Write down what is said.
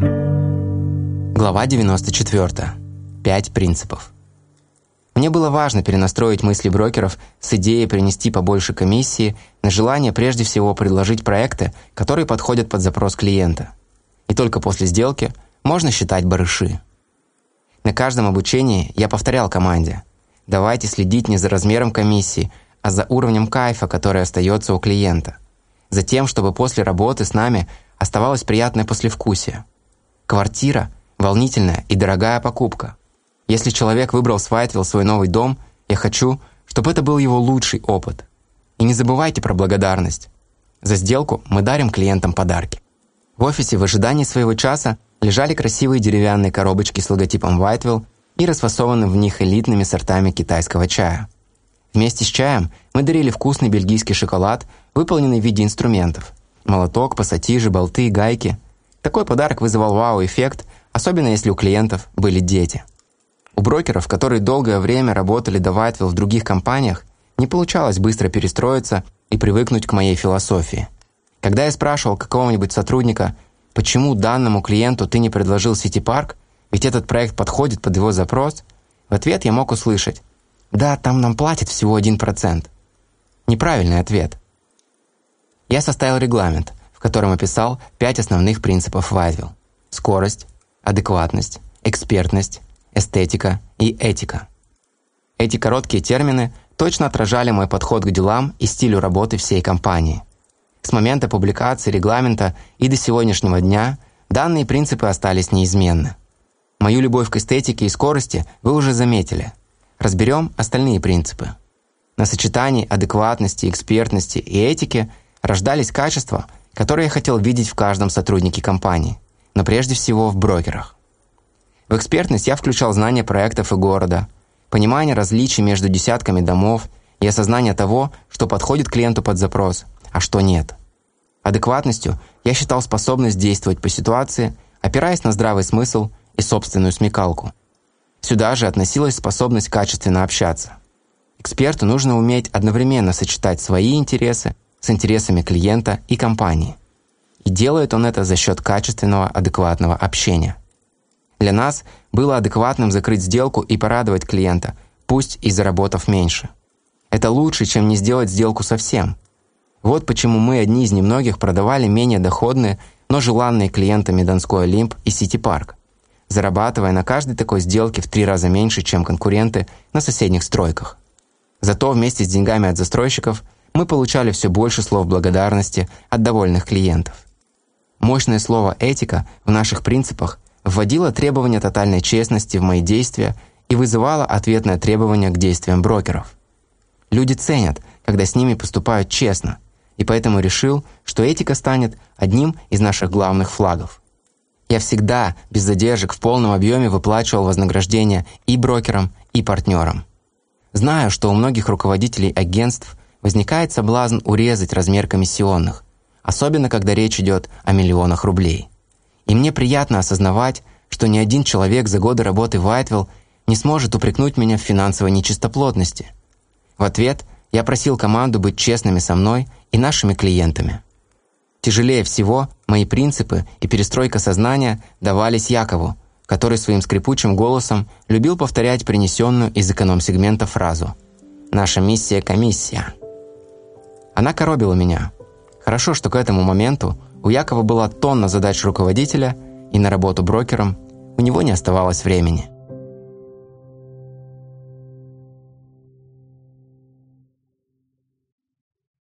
Глава 94. Пять принципов. Мне было важно перенастроить мысли брокеров с идеей принести побольше комиссии на желание прежде всего предложить проекты, которые подходят под запрос клиента. И только после сделки можно считать барыши. На каждом обучении я повторял команде «Давайте следить не за размером комиссии, а за уровнем кайфа, который остается у клиента. Затем, чтобы после работы с нами оставалось приятное послевкусие. Квартира – волнительная и дорогая покупка. Если человек выбрал с Вайтвилл свой новый дом, я хочу, чтобы это был его лучший опыт. И не забывайте про благодарность. За сделку мы дарим клиентам подарки. В офисе в ожидании своего часа лежали красивые деревянные коробочки с логотипом Whiteville и расфасованы в них элитными сортами китайского чая. Вместе с чаем мы дарили вкусный бельгийский шоколад, выполненный в виде инструментов. Молоток, пассатижи, болты, гайки. Такой подарок вызывал вау-эффект, особенно если у клиентов были дети. У брокеров, которые долгое время работали до Whiteville в других компаниях, не получалось быстро перестроиться и привыкнуть к моей философии. Когда я спрашивал какого-нибудь сотрудника, почему данному клиенту ты не предложил Сити-парк, ведь этот проект подходит под его запрос, в ответ я мог услышать «Да, там нам платят всего 1%». Неправильный ответ. Я составил регламент, котором описал пять основных принципов Whiteville. Скорость, адекватность, экспертность, эстетика и этика. Эти короткие термины точно отражали мой подход к делам и стилю работы всей компании. С момента публикации регламента и до сегодняшнего дня данные принципы остались неизменны. Мою любовь к эстетике и скорости вы уже заметили. Разберем остальные принципы. На сочетании адекватности, экспертности и этики рождались качества, которые я хотел видеть в каждом сотруднике компании но прежде всего в брокерах. В экспертность я включал знание проектов и города, понимание различий между десятками домов и осознание того, что подходит клиенту под запрос, а что нет. Адекватностью я считал способность действовать по ситуации, опираясь на здравый смысл и собственную смекалку. Сюда же относилась способность качественно общаться. Эксперту нужно уметь одновременно сочетать свои интересы с интересами клиента и компании. И делает он это за счет качественного, адекватного общения. Для нас было адекватным закрыть сделку и порадовать клиента, пусть и заработав меньше. Это лучше, чем не сделать сделку совсем. Вот почему мы одни из немногих продавали менее доходные, но желанные клиентами Донской Олимп и Сити Парк, зарабатывая на каждой такой сделке в три раза меньше, чем конкуренты на соседних стройках. Зато вместе с деньгами от застройщиков мы получали все больше слов благодарности от довольных клиентов. Мощное слово «этика» в наших принципах вводило требование тотальной честности в мои действия и вызывало ответное требование к действиям брокеров. Люди ценят, когда с ними поступают честно, и поэтому решил, что этика станет одним из наших главных флагов. Я всегда, без задержек, в полном объеме выплачивал вознаграждения и брокерам, и партнерам. Знаю, что у многих руководителей агентств возникает соблазн урезать размер комиссионных, особенно когда речь идет о миллионах рублей. И мне приятно осознавать, что ни один человек за годы работы в Whiteville не сможет упрекнуть меня в финансовой нечистоплотности. В ответ я просил команду быть честными со мной и нашими клиентами. Тяжелее всего мои принципы и перестройка сознания давались Якову, который своим скрипучим голосом любил повторять принесенную из эконом-сегмента фразу «Наша миссия – комиссия». Она коробила меня – Хорошо, что к этому моменту у Якова была тонна задач руководителя, и на работу брокером у него не оставалось времени.